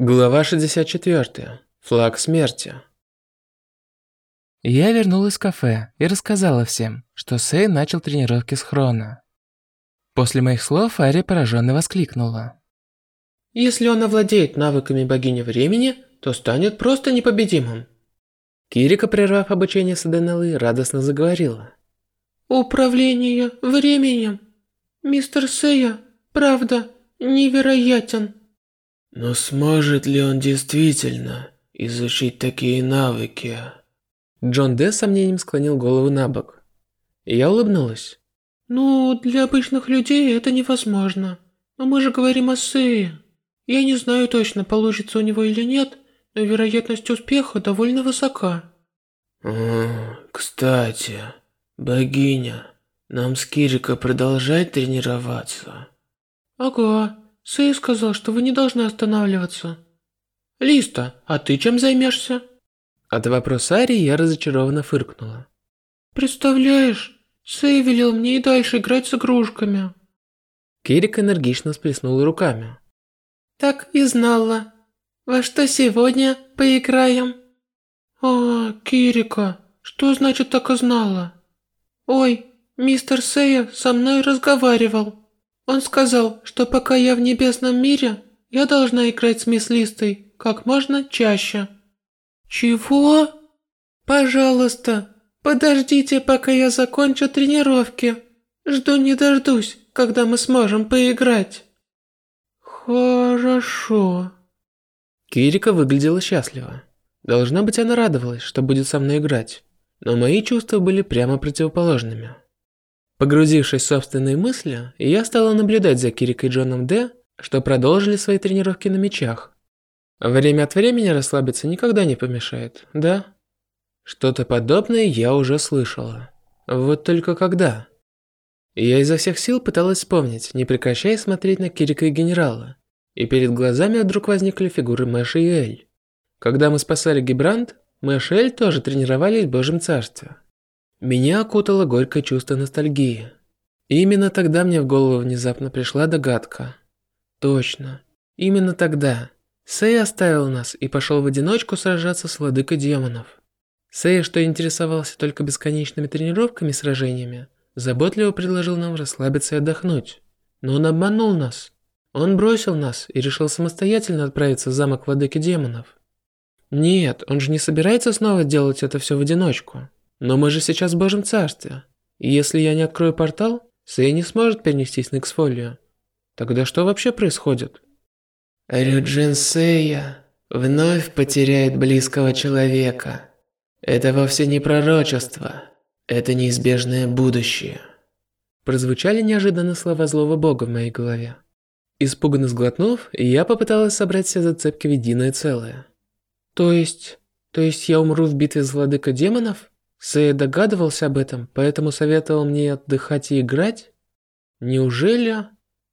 Глава 64. Флаг смерти. Я вернулась в кафе и рассказала всем, что Сэй начал тренировки с Хрона. После моих слов Ари пораженно воскликнула. «Если он овладеет навыками богини времени, то станет просто непобедимым». Кирика, прервав обучение с Аденеллой, радостно заговорила. «Управление временем. Мистер Сэя, правда, невероятен». Но сможет ли он действительно изучить такие навыки? Джон Д. с сомнением склонил голову на бок. Я улыбнулась. Ну, для обычных людей это невозможно. Но мы же говорим о Сее. Я не знаю точно, получится у него или нет, но вероятность успеха довольно высока. кстати, богиня, нам с Кирико продолжать тренироваться? Ага, Сэй сказал, что вы не должны останавливаться. Листа, а ты чем займешься? От вопроса Ари я разочарованно фыркнула. Представляешь, Сэй велел мне и дальше играть с игрушками. Кирик энергично сплеснула руками. Так и знала. Во что сегодня поиграем? А, Кирика, что значит так и знала? Ой, мистер Сэя со мной разговаривал. Он сказал, что пока я в небесном мире, я должна играть с мисс Листой как можно чаще. Чего? Пожалуйста, подождите, пока я закончу тренировки. Жду не дождусь, когда мы сможем поиграть. Хорошо. Кирика выглядела счастливо. Должна быть, она радовалась, что будет со мной играть. Но мои чувства были прямо противоположными. Погрузившись в собственные мысли, я стала наблюдать за Кирикой и Джоном Д, что продолжили свои тренировки на мечах. Время от времени расслабиться никогда не помешает, да? Что-то подобное я уже слышала. Вот только когда? Я изо всех сил пыталась вспомнить, не прекращая смотреть на Кирика и генерала. И перед глазами вдруг возникли фигуры Мэша и Эль. Когда мы спасали Гибрант, Мэш и Эль тоже тренировались в Божьем Царстве. Меня окутало горькое чувство ностальгии. Именно тогда мне в голову внезапно пришла догадка. Точно. Именно тогда. Сэй оставил нас и пошел в одиночку сражаться с владыкой демонов. Сэй, что интересовался только бесконечными тренировками и сражениями, заботливо предложил нам расслабиться и отдохнуть. Но он обманул нас. Он бросил нас и решил самостоятельно отправиться в замок владыки демонов. Нет, он же не собирается снова делать это все в одиночку. Но мы же сейчас в Божьем Царстве. И если я не открою портал, Сэй не сможет перенестись на Эксфолию. Тогда что вообще происходит? Рюджин Сэя вновь потеряет близкого человека. Это вовсе не пророчество. Это неизбежное будущее. Прозвучали неожиданно слова злого бога в моей голове. Испуганно сглотнув, я попыталась собрать все зацепки в единое целое. То есть... То есть я умру в битве с владыкой демонов? Сэй догадывался об этом, поэтому советовал мне отдыхать и играть? Неужели...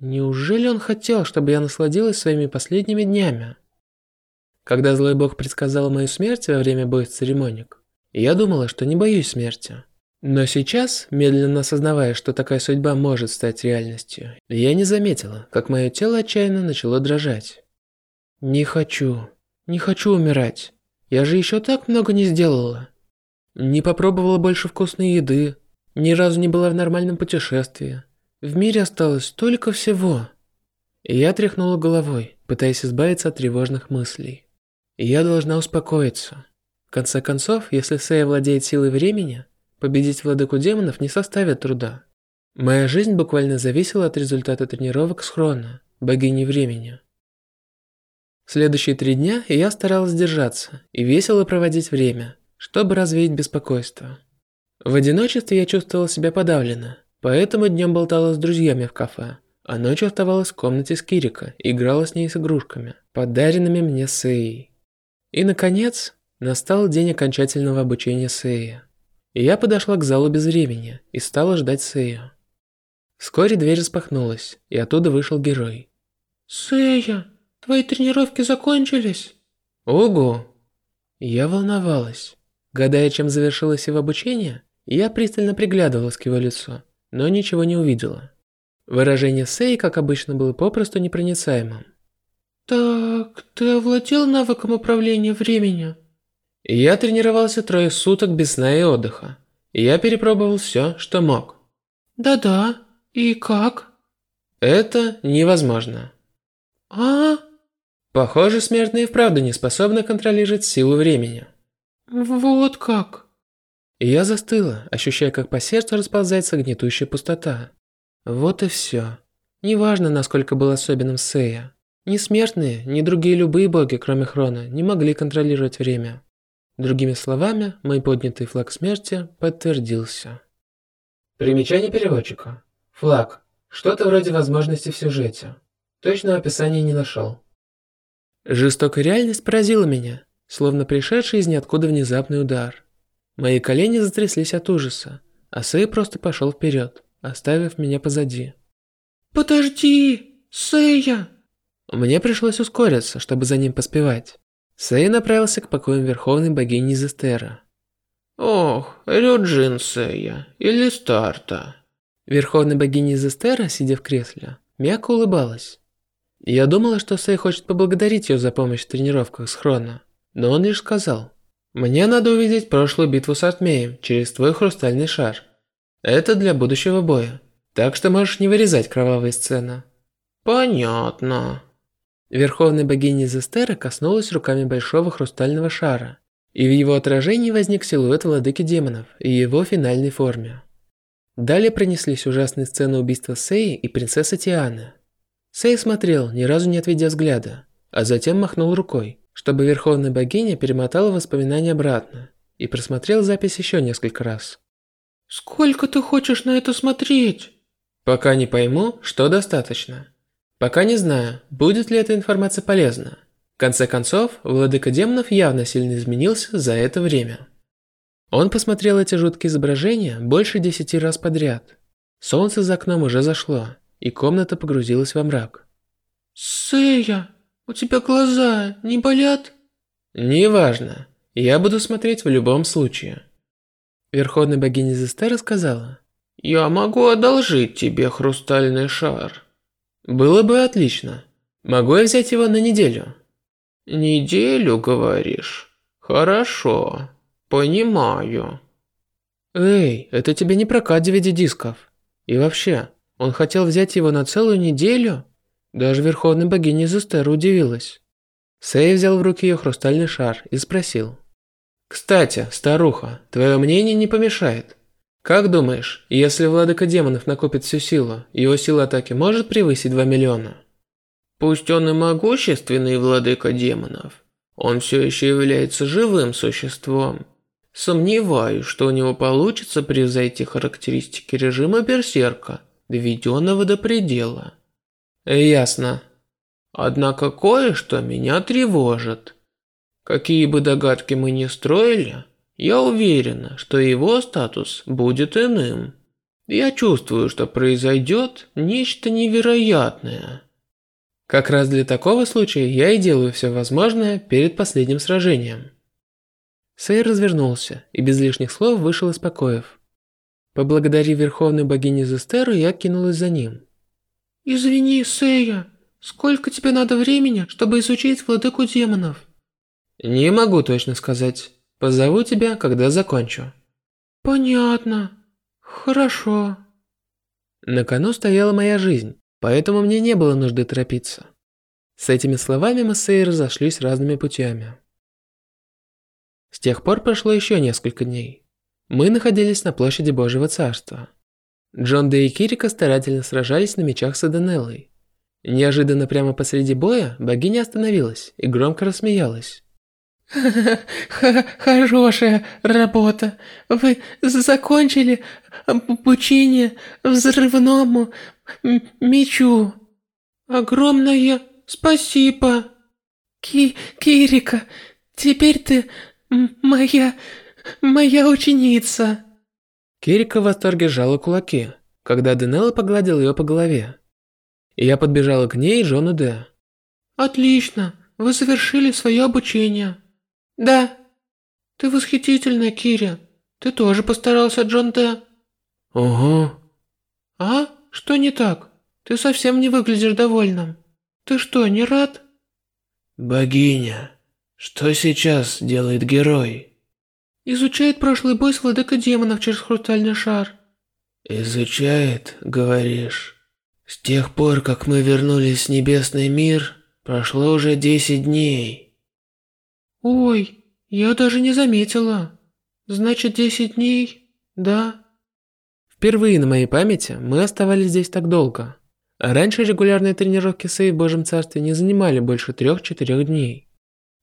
Неужели он хотел, чтобы я насладилась своими последними днями? Когда злой бог предсказал мою смерть во время боя с церемоник, я думала, что не боюсь смерти. Но сейчас, медленно осознавая, что такая судьба может стать реальностью, я не заметила, как мое тело отчаянно начало дрожать. Не хочу, не хочу умирать. Я же еще так много не сделала. Не попробовала больше вкусной еды, ни разу не была в нормальном путешествии. В мире осталось столько всего. я тряхнула головой, пытаясь избавиться от тревожных мыслей. я должна успокоиться. В конце концов, если Сея владеет силой времени, победить владыку демонов не составит труда. Моя жизнь буквально зависела от результата тренировок с Хрона, богини времени. следующие три дня я старалась держаться и весело проводить время, чтобы развеять беспокойство. В одиночестве я чувствовала себя подавленно, поэтому днем болтала с друзьями в кафе, а ночью оставалась в комнате с Кирика и играла с ней с игрушками, подаренными мне Сеей. И, наконец, настал день окончательного обучения Сеи. Я подошла к залу без времени и стала ждать Сею. Вскоре дверь распахнулась, и оттуда вышел герой. «Сэя, твои тренировки закончились?» «Ого!» Я волновалась. Гадая, чем завершилось его обучение, я пристально приглядывалась к его лицу, но ничего не увидела. Выражение Сэй, как обычно, было попросту непроницаемым. «Так, ты овладел навыком управления временем? Я тренировался трое суток без сна и отдыха. Я перепробовал все, что мог. Да-да. И как? Это невозможно. А? Похоже, смертные вправду не способны контролировать силу времени. Вот как. Я застыла, ощущая, как по сердцу расползается гнетущая пустота. Вот и все. Неважно, насколько был особенным Сея. Ни смертные, ни другие любые боги, кроме Хрона, не могли контролировать время. Другими словами, мой поднятый флаг смерти подтвердился. Примечание переводчика. Флаг. Что-то вроде возможности в сюжете. Точного описания не нашел. Жестокая реальность поразила меня, словно пришедший из ниоткуда внезапный удар. Мои колени затряслись от ужаса, а Сэй просто пошел вперед, оставив меня позади. «Подожди, Сэя!» Мне пришлось ускориться, чтобы за ним поспевать. Сэй направился к покоям Верховной Богини Зестера. «Ох, Рюджин Сэя, или Старта». Верховная Богиня Зестера, сидя в кресле, мягко улыбалась. Я думала, что Сэй хочет поблагодарить ее за помощь в тренировках с Хрона, но он лишь сказал, «Мне надо увидеть прошлую битву с Артмеем через твой хрустальный шар. Это для будущего боя, так что можешь не вырезать кровавые сцены». «Понятно». Верховная богиня Зестера коснулась руками большого хрустального шара, и в его отражении возник силуэт владыки демонов и его финальной форме. Далее пронеслись ужасные сцены убийства Сеи и принцессы Тианы. Сей смотрел, ни разу не отведя взгляда, а затем махнул рукой, чтобы Верховная Богиня перемотала воспоминания обратно и просмотрел запись еще несколько раз. «Сколько ты хочешь на это смотреть?» «Пока не пойму, что достаточно. Пока не знаю, будет ли эта информация полезна. В конце концов, владыка демонов явно сильно изменился за это время». Он посмотрел эти жуткие изображения больше десяти раз подряд. Солнце за окном уже зашло, и комната погрузилась во мрак. «Сэя, у тебя глаза не болят?» «Неважно. Я буду смотреть в любом случае». Верховная богиня Зестера сказала. «Я могу одолжить тебе хрустальный шар». «Было бы отлично. Могу я взять его на неделю?» «Неделю, говоришь? Хорошо. Понимаю». «Эй, это тебе не прокат DVD-дисков. И вообще, он хотел взять его на целую неделю?» Даже Верховная Богиня Зестера удивилась. Сэй взял в руки ее хрустальный шар и спросил. «Кстати, старуха, твое мнение не помешает. Как думаешь, если Владыка Демонов накопит всю силу, его сила атаки может превысить 2 миллиона?» «Пусть он и могущественный Владыка Демонов, он все еще является живым существом. Сомневаюсь, что у него получится превзойти характеристики режима Берсерка, доведенного до предела». «Ясно. Однако кое-что меня тревожит. Какие бы догадки мы ни строили, я уверена, что его статус будет иным. Я чувствую, что произойдет нечто невероятное». Как раз для такого случая я и делаю все возможное перед последним сражением. Сэй развернулся и без лишних слов вышел из покоев. Поблагодарив Верховную Богиню Зестеру, я кинулась за ним. «Извини, Сэя, сколько тебе надо времени, чтобы изучить владыку демонов?» «Не могу точно сказать. Позову тебя, когда закончу». «Понятно. Хорошо». На кону стояла моя жизнь, поэтому мне не было нужды торопиться. С этими словами мы с Сэй разошлись разными путями. С тех пор прошло еще несколько дней. Мы находились на площади Божьего Царства. Джон Дэ и Кирика старательно сражались на мечах с Эденеллой. Неожиданно прямо посреди боя богиня остановилась и громко рассмеялась. Хорошая работа. Вы закончили обучение взрывному мечу. Огромное спасибо. Ки Кирика, теперь ты моя моя ученица. Кирика в восторге сжала кулаки, когда Денелла погладил ее по голове. Я подбежала к ней и Джону Д. «Отлично, вы завершили свое обучение». «Да». «Ты восхитительная, Кири. Ты тоже постарался, Джон Д». «Ого». «А? Что не так? Ты совсем не выглядишь довольным. Ты что, не рад?» Богиня, что сейчас делает герой? Изучает прошлый бой с владыкой демонов через хрустальный шар. Изучает, говоришь? С тех пор, как мы вернулись в небесный мир, прошло уже 10 дней. Ой, я даже не заметила. Значит, 10 дней, да? Впервые на моей памяти мы оставались здесь так долго. Раньше регулярные тренировки Сэй в Божьем Царстве не занимали больше трех-четырех дней.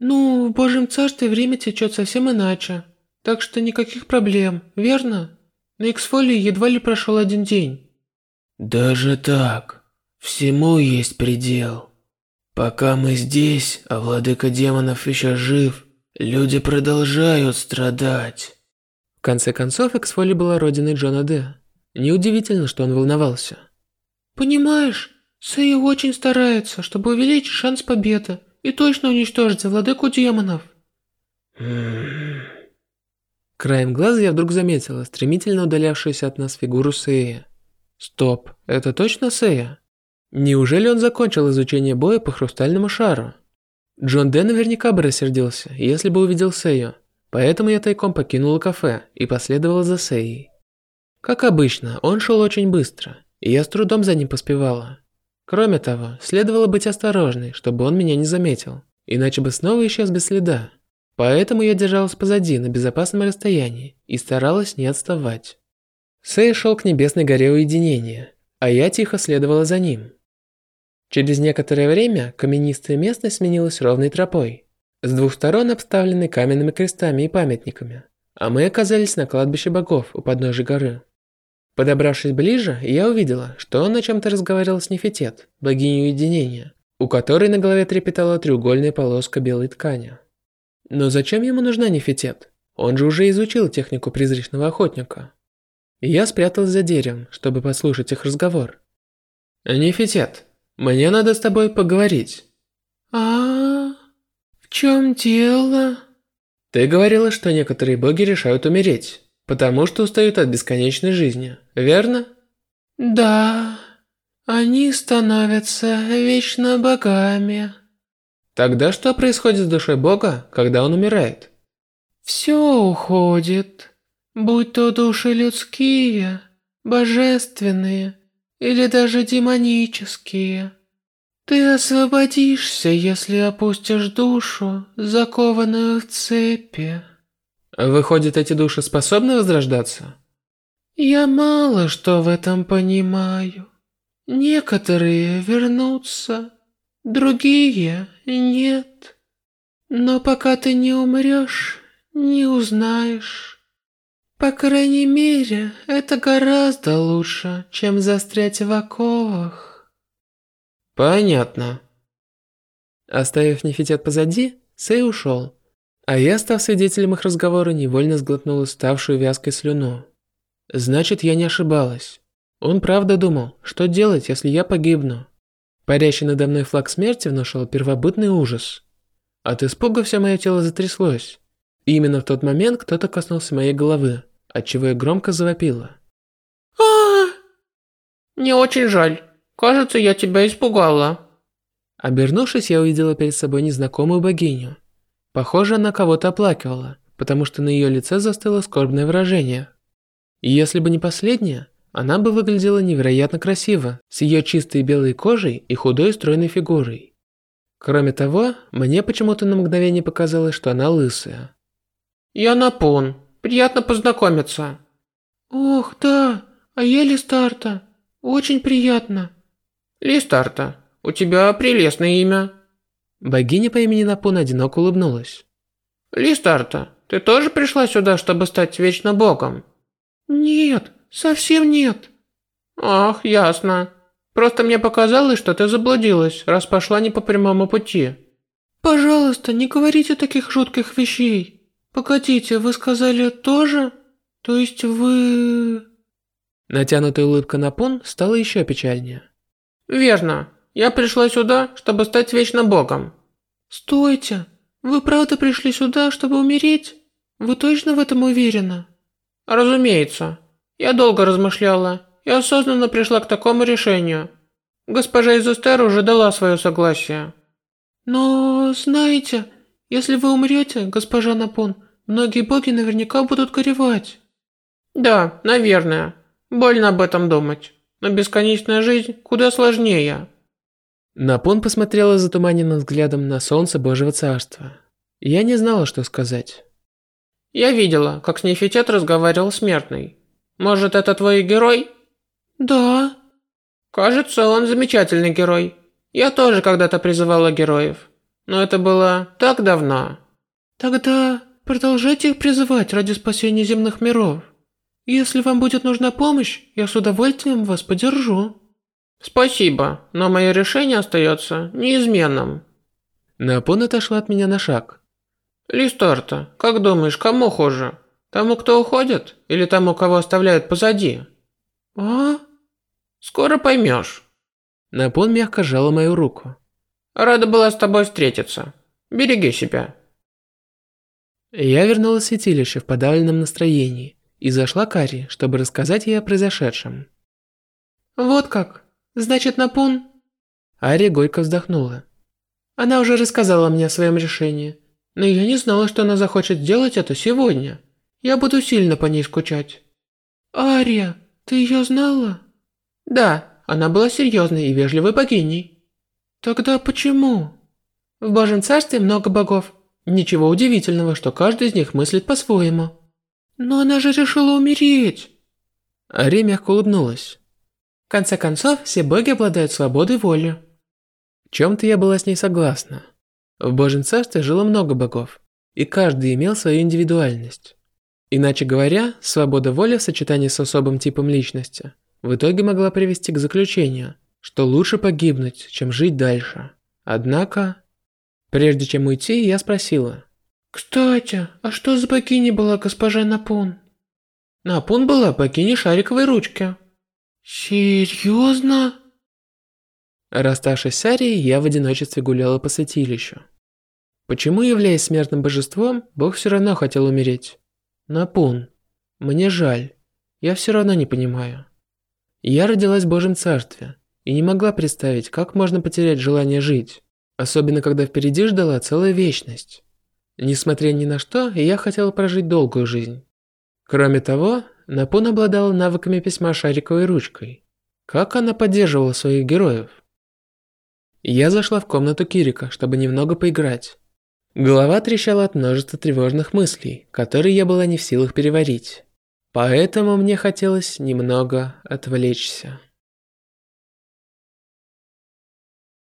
Ну, в Божьем Царстве время течет совсем иначе. Так что никаких проблем, верно? На Иксфолии едва ли прошел один день. Даже так. Всему есть предел. Пока мы здесь, а владыка демонов еще жив, люди продолжают страдать. В конце концов, Иксфоли была родиной Джона Д. Неудивительно, что он волновался. Понимаешь, Сэй очень старается, чтобы увеличить шанс победы и точно уничтожить владыку демонов. Краем глаза я вдруг заметила стремительно удалявшуюся от нас фигуру Сэя. Стоп, это точно Сэя? Неужели он закончил изучение боя по хрустальному шару? Джон Дэ наверняка бы рассердился, если бы увидел Сэю, поэтому я тайком покинула кафе и последовала за Сэей. Как обычно, он шел очень быстро, и я с трудом за ним поспевала. Кроме того, следовало быть осторожной, чтобы он меня не заметил, иначе бы снова исчез без следа. Поэтому я держалась позади на безопасном расстоянии и старалась не отставать. Сэй шел к небесной горе уединения, а я тихо следовала за ним. Через некоторое время каменистая местность сменилась ровной тропой, с двух сторон обставленной каменными крестами и памятниками, а мы оказались на кладбище богов у подножия горы. Подобравшись ближе, я увидела, что он о чем-то разговаривал с Нефитет, богиней уединения, у которой на голове трепетала треугольная полоска белой ткани. Но зачем ему нужна Нефитет? Он же уже изучил технику призрачного охотника. Я спряталась за деревом, чтобы послушать их разговор. Нефитет, мне надо с тобой поговорить. А, в чем дело? Ты говорила, что некоторые боги решают умереть. Потому что устают от бесконечной жизни, верно? Да, они становятся вечно богами. Тогда что происходит с душой бога, когда он умирает? Все уходит, будь то души людские, божественные или даже демонические. Ты освободишься, если опустишь душу, закованную в цепи. Выходит, эти души способны возрождаться? Я мало что в этом понимаю. Некоторые вернутся, другие нет. Но пока ты не умрешь, не узнаешь. По крайней мере, это гораздо лучше, чем застрять в оковах. Понятно. Оставив Нефитет позади, Сэй ушел, а я, став свидетелем их разговора, невольно сглотнула ставшую вязкой слюну. Значит, я не ошибалась. Он правда думал, что делать, если я погибну. Парящий надо мной флаг смерти внушал первобытный ужас. От испуга все мое тело затряслось. И именно в тот момент кто-то коснулся моей головы, отчего я громко завопила. а Мне очень жаль. Кажется, я тебя испугала. Обернувшись, я увидела перед собой незнакомую богиню. Похоже, она кого-то оплакивала, потому что на ее лице застыло скорбное выражение. И если бы не последнее, она бы выглядела невероятно красиво, с ее чистой белой кожей и худой стройной фигурой. Кроме того, мне почему-то на мгновение показалось, что она лысая. «Я Напон. Приятно познакомиться». «Ох, да, а я Листарта. Очень приятно». «Листарта, у тебя прелестное имя». Богиня по имени Напун одиноко улыбнулась. «Листарта, ты тоже пришла сюда, чтобы стать вечно богом?» «Нет, совсем нет». «Ах, ясно. Просто мне показалось, что ты заблудилась, раз пошла не по прямому пути». «Пожалуйста, не говорите таких жутких вещей. Погодите, вы сказали тоже? То есть вы...» Натянутая улыбка Напун стала еще печальнее. «Верно. Я пришла сюда, чтобы стать вечно богом. Стойте. Вы правда пришли сюда, чтобы умереть? Вы точно в этом уверены? Разумеется. Я долго размышляла и осознанно пришла к такому решению. Госпожа из Эстер уже дала свое согласие. Но, знаете, если вы умрете, госпожа Напон, многие боги наверняка будут горевать. Да, наверное. Больно об этом думать. Но бесконечная жизнь куда сложнее. Напон посмотрела затуманенным взглядом на солнце Божьего Царства. Я не знала, что сказать. Я видела, как с Нефитет разговаривал смертный. Может, это твой герой? Да. Кажется, он замечательный герой. Я тоже когда-то призывала героев. Но это было так давно. Тогда продолжайте их призывать ради спасения земных миров. Если вам будет нужна помощь, я с удовольствием вас поддержу. Спасибо, но мое решение остается неизменным. Напон отошла от меня на шаг. Листарта, как думаешь, кому хуже? Тому, кто уходит, или тому, кого оставляют позади? А? Скоро поймешь. Напон мягко сжала мою руку. Рада была с тобой встретиться. Береги себя. Я вернулась в святилище в подавленном настроении и зашла к Ари, чтобы рассказать ей о произошедшем. Вот как. Значит, Напун... Ари горько вздохнула. Она уже рассказала мне о своем решении, но я не знала, что она захочет сделать это сегодня. Я буду сильно по ней скучать. Ария, ты ее знала? Да, она была серьезной и вежливой богиней. Тогда почему? В Божьем Царстве много богов. Ничего удивительного, что каждый из них мыслит по-своему. Но она же решила умереть. Ари мягко улыбнулась. В конце концов, все боги обладают свободой воли. В чем-то я была с ней согласна. В Божьем Царстве жило много богов, и каждый имел свою индивидуальность. Иначе говоря, свобода воли в сочетании с особым типом личности в итоге могла привести к заключению, что лучше погибнуть, чем жить дальше. Однако, прежде чем уйти, я спросила. «Кстати, а что за богиня была госпожа Напун?» Напун была богиней шариковой ручки. Серьезно? Расставшись с Арией, я в одиночестве гуляла по святилищу. Почему, являясь смертным божеством, Бог все равно хотел умереть? Напун. Мне жаль. Я все равно не понимаю. Я родилась в Божьем Царстве и не могла представить, как можно потерять желание жить, особенно когда впереди ждала целая вечность. Несмотря ни на что, я хотела прожить долгую жизнь. Кроме того, Напун обладала навыками письма шариковой ручкой. Как она поддерживала своих героев? Я зашла в комнату Кирика, чтобы немного поиграть. Голова трещала от множества тревожных мыслей, которые я была не в силах переварить. Поэтому мне хотелось немного отвлечься.